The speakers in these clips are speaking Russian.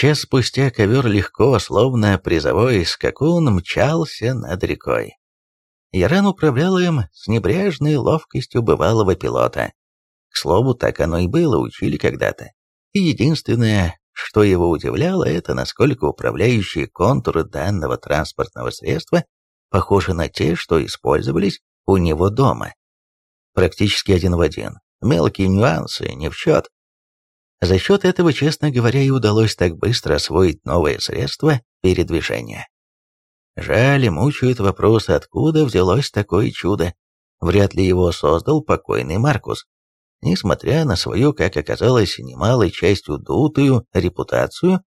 Час спустя ковер легко, словно призовой скакун, мчался над рекой. Яран управлял им с небрежной ловкостью бывалого пилота. К слову, так оно и было, учили когда-то. И единственное, что его удивляло, это насколько управляющие контуры данного транспортного средства похожи на те, что использовались у него дома. Практически один в один. Мелкие нюансы, не в счет. За счет этого, честно говоря, и удалось так быстро освоить новое средство передвижения. Жаль, мучают вопросы, откуда взялось такое чудо. Вряд ли его создал покойный Маркус. Несмотря на свою, как оказалось, немалой частью дутую репутацию,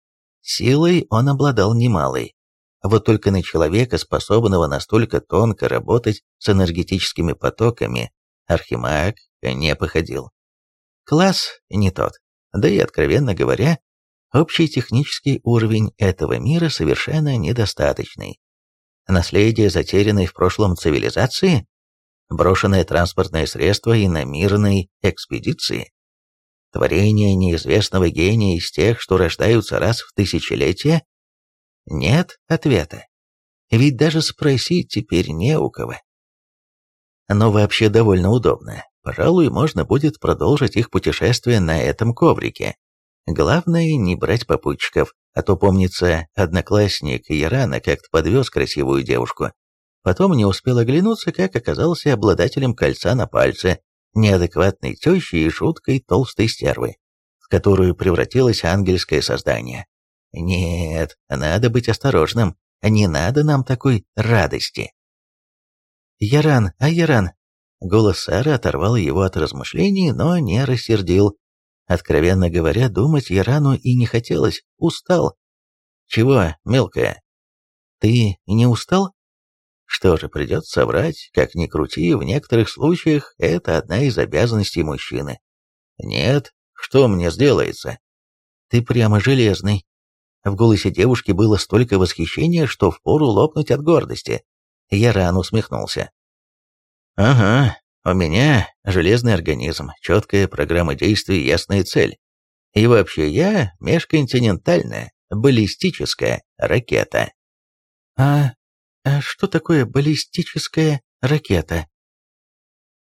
силой он обладал немалой. Вот только на человека, способного настолько тонко работать с энергетическими потоками, Архимаг не походил. Класс не тот. Да и, откровенно говоря, общий технический уровень этого мира совершенно недостаточный. Наследие затерянной в прошлом цивилизации? Брошенное транспортное средство и на мирной экспедиции? Творение неизвестного гения из тех, что рождаются раз в тысячелетие? Нет ответа. Ведь даже спросить теперь не у кого. Но вообще довольно удобно. Пожалуй, можно будет продолжить их путешествие на этом коврике. Главное, не брать попутчиков, а то, помнится, одноклассник Ярана как-то подвез красивую девушку. Потом не успел оглянуться, как оказался обладателем кольца на пальце, неадекватной тещей и шуткой толстой стервы, в которую превратилось ангельское создание. Нет, надо быть осторожным, не надо нам такой радости. Яран, а Яран, Голос Сары оторвал его от размышлений, но не рассердил. Откровенно говоря, думать Ярану и не хотелось, устал. «Чего, мелкая? Ты не устал?» Что же, придется соврать, как ни крути, в некоторых случаях это одна из обязанностей мужчины. «Нет, что мне сделается?» «Ты прямо железный». В голосе девушки было столько восхищения, что впору лопнуть от гордости. Яран усмехнулся. Ага, у меня железный организм, четкая программа действий, ясная цель. И вообще я межконтинентальная баллистическая ракета. А, а что такое баллистическая ракета?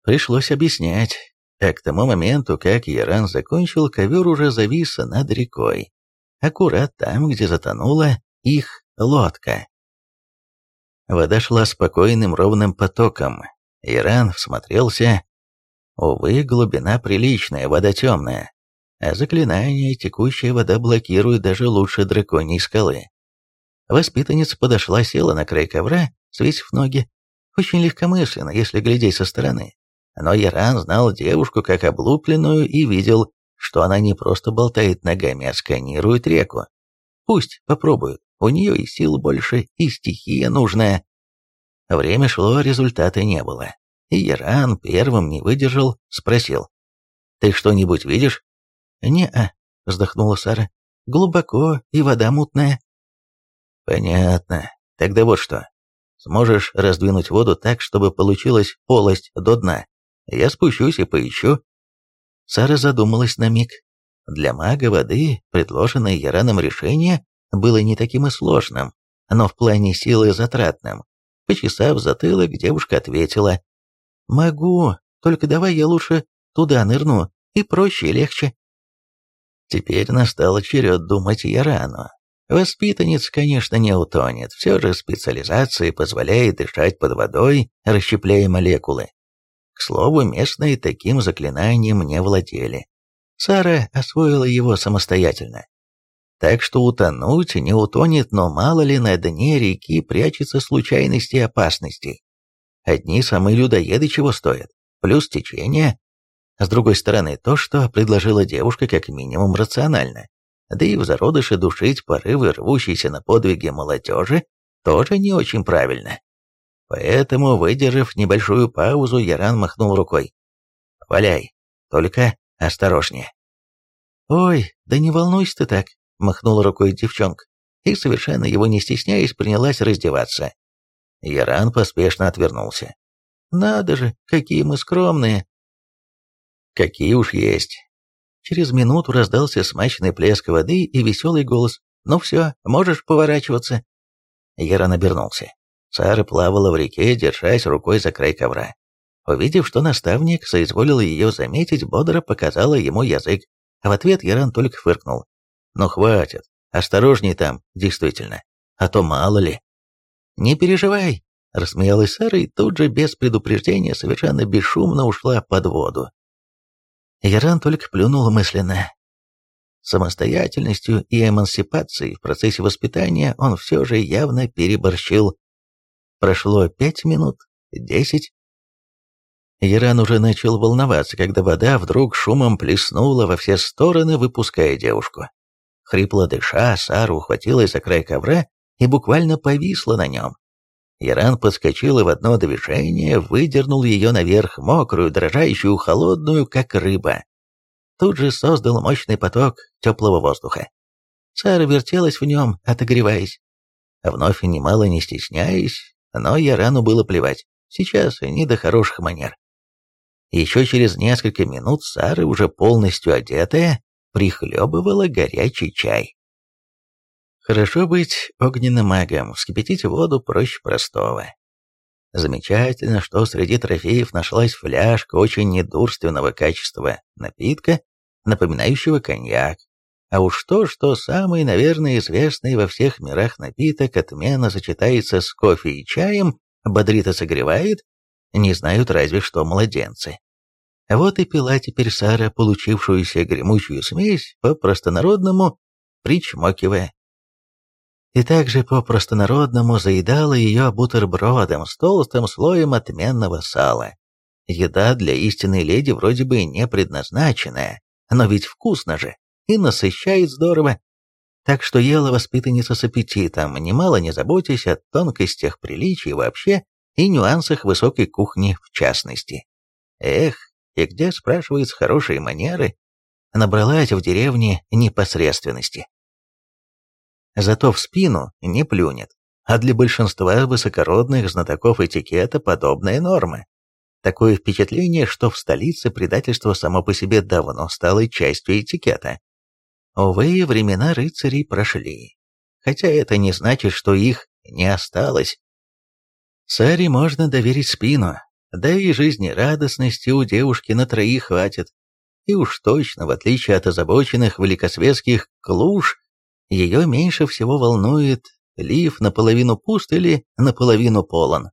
Пришлось объяснять. А к тому моменту, как Яран закончил, ковер уже завис над рекой. Аккурат там, где затонула их лодка. Вода шла спокойным ровным потоком, Иран всмотрелся. Увы, глубина приличная, вода темная. А заклинание текущая вода блокирует даже лучше драконьей скалы. Воспитанница подошла, села на край ковра, свесив ноги. Очень легкомысленно, если глядеть со стороны. Но Яран знал девушку как облупленную и видел, что она не просто болтает ногами, а сканирует реку. Пусть попробуют, у нее и сил больше, и стихия нужная. Время шло, результата не было. И Иран первым не выдержал, спросил. «Ты что-нибудь видишь?» «Не-а», — вздохнула Сара. «Глубоко, и вода мутная». «Понятно. Тогда вот что. Сможешь раздвинуть воду так, чтобы получилась полость до дна. Я спущусь и поищу». Сара задумалась на миг. Для мага воды предложенное Яраном решение было не таким и сложным, но в плане силы затратным. Почесав затылок, девушка ответила. «Могу, только давай я лучше туда нырну, и проще и легче». Теперь настал черед думать Ярану. Воспитанниц, конечно, не утонет, все же специализация позволяет дышать под водой, расщепляя молекулы. К слову, местные таким заклинанием не владели. Сара освоила его самостоятельно. Так что утонуть не утонет, но мало ли на дне реки прячется случайности и опасности. Одни самые людоеды чего стоят, плюс течение. С другой стороны, то, что предложила девушка, как минимум рационально. Да и в зародыше душить порывы, рвущиеся на подвиги молодежи, тоже не очень правильно. Поэтому, выдержав небольшую паузу, Яран махнул рукой. «Валяй, только осторожнее». «Ой, да не волнуйся ты так, махнула рукой девчонка, и, совершенно его не стесняясь, принялась раздеваться. Яран поспешно отвернулся. «Надо же, какие мы скромные!» «Какие уж есть!» Через минуту раздался смачный плеск воды и веселый голос. «Ну все, можешь поворачиваться». Яран обернулся. Сара плавала в реке, держась рукой за край ковра. Увидев, что наставник соизволил ее заметить, бодро показала ему язык, а в ответ Яран только фыркнул. «Ну хватит, осторожней там, действительно, а то мало ли». «Не переживай», — рассмеялась Сара и тут же без предупреждения совершенно бесшумно ушла под воду. Яран только плюнул мысленно. Самостоятельностью и эмансипацией в процессе воспитания он все же явно переборщил. Прошло пять минут, десять. Яран уже начал волноваться, когда вода вдруг шумом плеснула во все стороны, выпуская девушку. Хрипло дыша, Сара ухватилась за край ковра и буквально повисла на нем. Яран подскочил и в одно движение выдернул ее наверх, мокрую, дрожащую, холодную, как рыба. Тут же создал мощный поток теплого воздуха. Сара вертелась в нем, отогреваясь. Вновь немало не стесняясь, но Ярану было плевать. Сейчас не до хороших манер. Еще через несколько минут Сара, уже полностью одетая, прихлебывала горячий чай. Хорошо быть огненным магом, вскипятить воду проще простого. Замечательно, что среди трофеев нашлась фляжка очень недурственного качества напитка, напоминающего коньяк. А уж то, что самый, наверное, известный во всех мирах напиток отменно сочетается с кофе и чаем, бодрит и согревает, не знают разве что младенцы. Вот и пила теперь Сара получившуюся гремучую смесь по-простонародному, причмокивая и также по-простонародному заедала ее бутербродом с толстым слоем отменного сала. Еда для истинной леди вроде бы не предназначенная, но ведь вкусно же и насыщает здорово. Так что ела воспитанница с аппетитом, немало не заботясь о тонкостях приличий вообще и нюансах высокой кухни в частности. Эх, и где, спрашивается, хорошие манеры? Набралась в деревне непосредственности зато в спину не плюнет. А для большинства высокородных знатоков этикета подобная норма. Такое впечатление, что в столице предательство само по себе давно стало частью этикета. Увы, времена рыцарей прошли. Хотя это не значит, что их не осталось. Саре можно доверить спину, да и жизнерадостности у девушки на троих хватит. И уж точно, в отличие от озабоченных великосветских клуш, ее меньше всего волнует, лиф наполовину пуст или наполовину полон.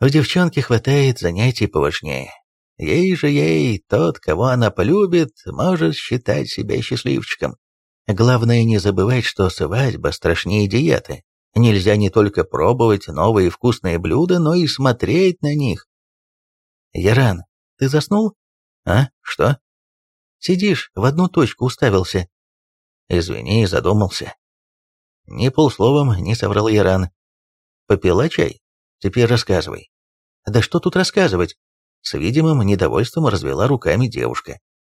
У девчонки хватает занятий поважнее. Ей же ей, тот, кого она полюбит, может считать себя счастливчиком. Главное не забывать, что свадьба страшнее диеты. Нельзя не только пробовать новые вкусные блюда, но и смотреть на них. Яран, ты заснул? А, что? Сидишь, в одну точку уставился. Извини, задумался. Ни полсловом не соврал Яран. Попила чай? Теперь рассказывай. Да что тут рассказывать? С видимым недовольством развела руками девушка.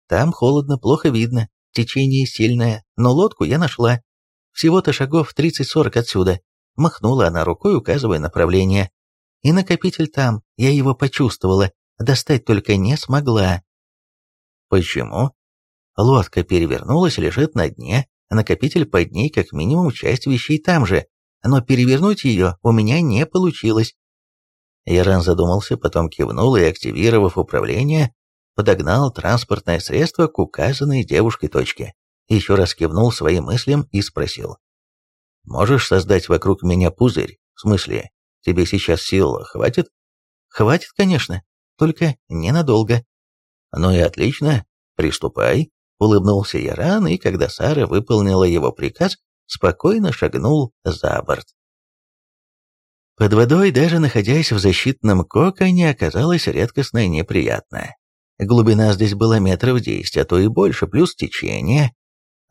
Там холодно, плохо видно, течение сильное, но лодку я нашла. Всего-то шагов 30-40 отсюда. Махнула она рукой, указывая направление. И накопитель там, я его почувствовала, достать только не смогла. Почему? Лодка перевернулась, лежит на дне, накопитель под ней как минимум часть вещей там же, но перевернуть ее у меня не получилось. Яран задумался, потом кивнул и, активировав управление, подогнал транспортное средство к указанной девушкой точке. Еще раз кивнул своим мыслям и спросил. «Можешь создать вокруг меня пузырь? В смысле, тебе сейчас сил хватит?» «Хватит, конечно, только ненадолго». «Ну и отлично, приступай». Улыбнулся Яран, и когда Сара выполнила его приказ, спокойно шагнул за борт. Под водой, даже находясь в защитном коконе, оказалось редкостно неприятно. Глубина здесь была метров десять, а то и больше, плюс течение.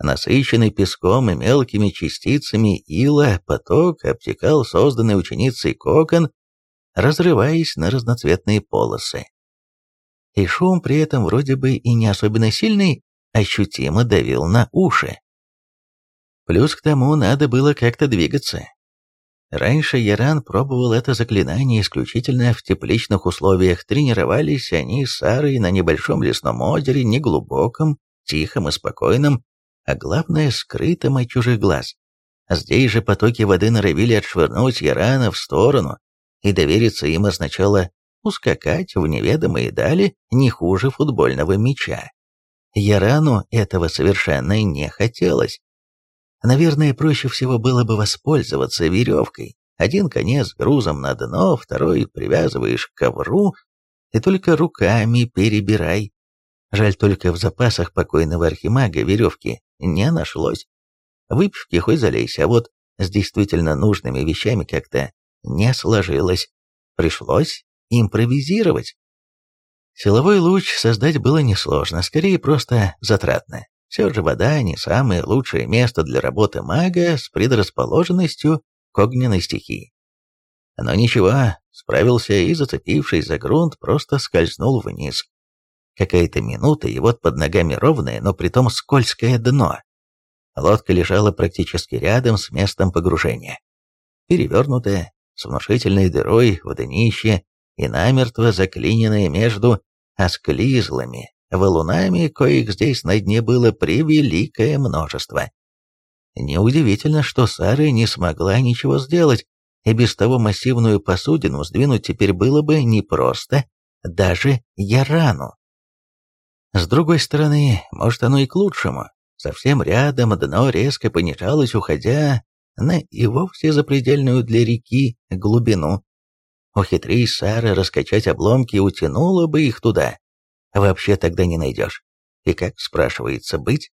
Насыщенный песком и мелкими частицами ила, поток обтекал созданный ученицей кокон, разрываясь на разноцветные полосы. И шум при этом вроде бы и не особенно сильный, ощутимо давил на уши. Плюс к тому надо было как-то двигаться. Раньше Яран пробовал это заклинание исключительно в тепличных условиях. Тренировались они с Сарой на небольшом лесном озере, неглубоком, тихом и спокойном, а главное, скрытым от чужих глаз. Здесь же потоки воды норовили отшвырнуть Ярана в сторону, и довериться им означало ускакать в неведомые дали не хуже футбольного мяча. Ярану этого совершенно не хотелось. Наверное, проще всего было бы воспользоваться веревкой. Один конец грузом на дно, второй привязываешь к ковру, и только руками перебирай. Жаль только в запасах покойного архимага веревки не нашлось. Выпивки хоть залейся, а вот с действительно нужными вещами как-то не сложилось. Пришлось импровизировать. Силовой луч создать было несложно, скорее просто затратно. Все же вода не самое лучшее место для работы мага с предрасположенностью к огненной стихии. Но ничего, справился и, зацепившись за грунт, просто скользнул вниз. Какая-то минута, и вот под ногами ровное, но притом скользкое дно. Лодка лежала практически рядом с местом погружения. Перевернутая, с внушительной дырой в днище и намертво заклиненная между осклизлыми валунами, коих здесь на дне было превеликое множество. Неудивительно, что Сара не смогла ничего сделать, и без того массивную посудину сдвинуть теперь было бы непросто, даже Ярану. С другой стороны, может оно и к лучшему. Совсем рядом дно резко понижалось, уходя на и вовсе запредельную для реки глубину. Ухитрись Сара раскачать обломки, утянула бы их туда, вообще тогда не найдешь. И как, спрашивается, быть?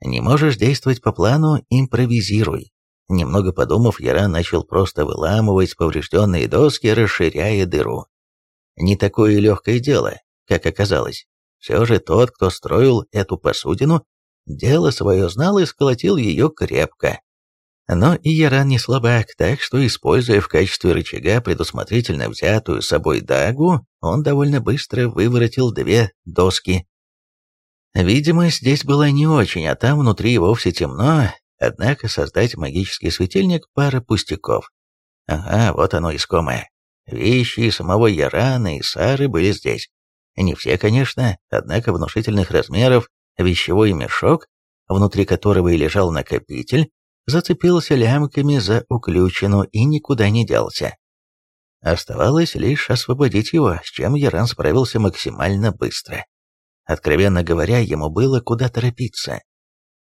Не можешь действовать по плану, импровизируй. Немного подумав, Яра начал просто выламывать поврежденные доски, расширяя дыру. Не такое легкое дело, как оказалось. Все же тот, кто строил эту посудину, дело свое знал и сколотил ее крепко. Но и Яран не слабак, так что, используя в качестве рычага предусмотрительно взятую с собой дагу, он довольно быстро выворотил две доски. Видимо, здесь была не очень, а там внутри вовсе темно, однако создать магический светильник – пара пустяков. Ага, вот оно искомое. Вещи самого Ярана и Сары были здесь. Не все, конечно, однако внушительных размеров вещевой мешок, внутри которого и лежал накопитель, зацепился лямками за уключину и никуда не делся. Оставалось лишь освободить его, с чем Яран справился максимально быстро. Откровенно говоря, ему было куда торопиться.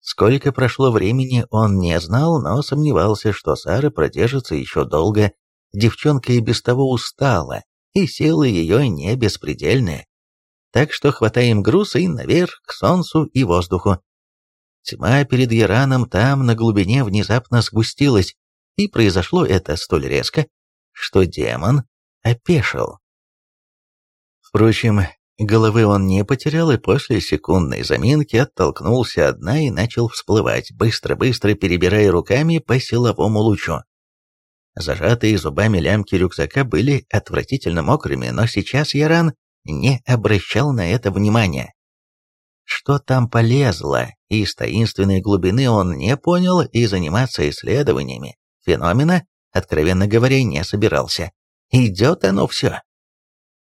Сколько прошло времени, он не знал, но сомневался, что Сара продержится еще долго. Девчонка и без того устала, и силы ее не беспредельные. Так что хватаем груз и наверх, к солнцу и воздуху. Тьма перед Ираном там на глубине внезапно сгустилась, и произошло это столь резко, что демон опешил. Впрочем, головы он не потерял и после секундной заминки оттолкнулся от дна и начал всплывать, быстро-быстро перебирая руками по силовому лучу. Зажатые зубами лямки рюкзака были отвратительно мокрыми, но сейчас Яран не обращал на это внимания. Что там полезло, из таинственной глубины он не понял и заниматься исследованиями феномена, откровенно говоря, не собирался. Идет оно все.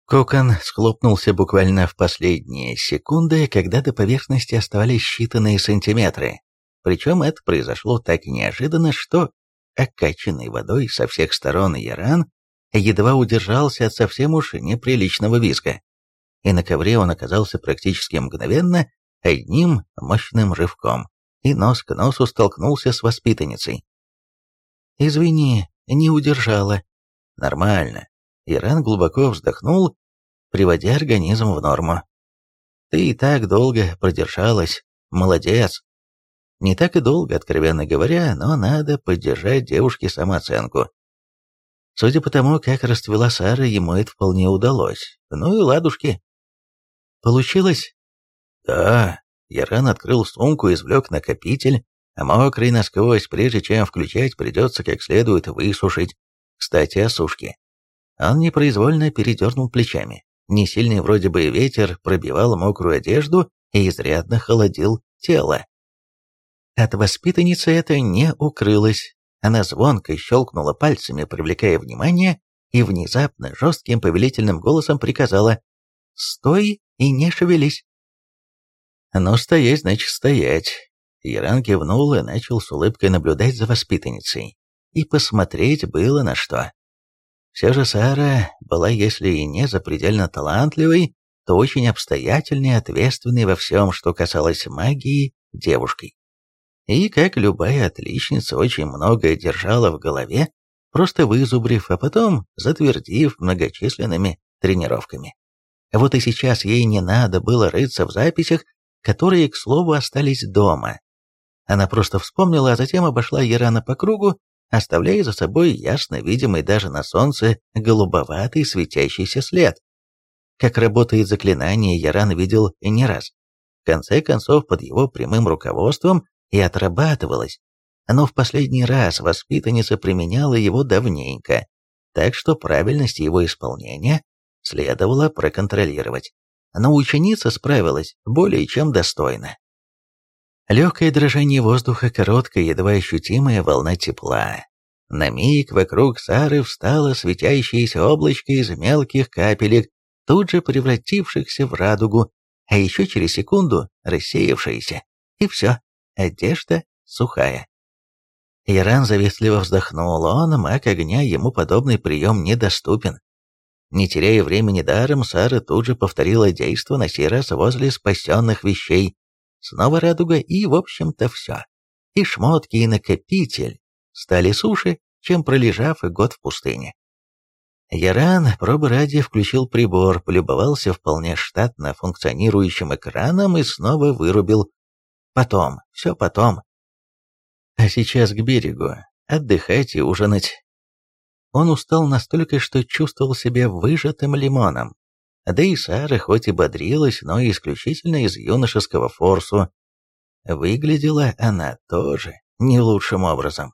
Кокон схлопнулся буквально в последние секунды, когда до поверхности оставались считанные сантиметры. Причем это произошло так неожиданно, что окачанный водой со всех сторон Яран едва удержался от совсем уж неприличного визга. И на ковре он оказался практически мгновенно, одним мощным рывком, и нос к носу столкнулся с воспитанницей. «Извини, не удержала». «Нормально». Иран глубоко вздохнул, приводя организм в норму. «Ты и так долго продержалась. Молодец». Не так и долго, откровенно говоря, но надо поддержать девушке самооценку. Судя по тому, как расцвела Сара, ему это вполне удалось. Ну и ладушки. Получилось? «Да». Яран открыл сумку, извлек накопитель, а мокрый насквозь, прежде чем включать, придется как следует высушить. Кстати, о сушке. Он непроизвольно передернул плечами. Несильный вроде бы ветер пробивал мокрую одежду и изрядно холодил тело. От воспитанницы это не укрылось. Она звонко щелкнула пальцами, привлекая внимание, и внезапно жестким повелительным голосом приказала «Стой и не шевелись». «Ну, стоять, значит, стоять». Яран кивнул и начал с улыбкой наблюдать за воспитанницей. И посмотреть было на что. Все же Сара была, если и не запредельно талантливой, то очень обстоятельной и ответственной во всем, что касалось магии, девушкой. И, как любая отличница, очень многое держала в голове, просто вызубрив, а потом затвердив многочисленными тренировками. Вот и сейчас ей не надо было рыться в записях, которые, к слову, остались дома. Она просто вспомнила, а затем обошла Ярана по кругу, оставляя за собой ясно видимый даже на солнце голубоватый светящийся след. Как работает заклинание, Яран видел не раз. В конце концов, под его прямым руководством и отрабатывалось. Но в последний раз воспитанница применяла его давненько, так что правильность его исполнения следовало проконтролировать. Но ученица справилась более чем достойно. Легкое дрожание воздуха, короткая, едва ощутимая волна тепла. На миг вокруг Сары встало светящееся облачко из мелких капелек, тут же превратившихся в радугу, а еще через секунду рассеявшиеся. И все, одежда сухая. Иран завистливо вздохнул, он, маг огня, ему подобный прием недоступен. Не теряя времени даром, Сара тут же повторила действо на сей раз возле спасенных вещей, Снова радуга и, в общем-то, все. И шмотки, и накопитель стали суше, чем пролежав год в пустыне. Яран, пробы ради, включил прибор, полюбовался вполне штатно функционирующим экраном и снова вырубил. Потом, все потом. А сейчас к берегу, отдыхать и ужинать. Он устал настолько, что чувствовал себя выжатым лимоном. Да и Сара хоть и бодрилась, но исключительно из юношеского форсу. Выглядела она тоже не лучшим образом.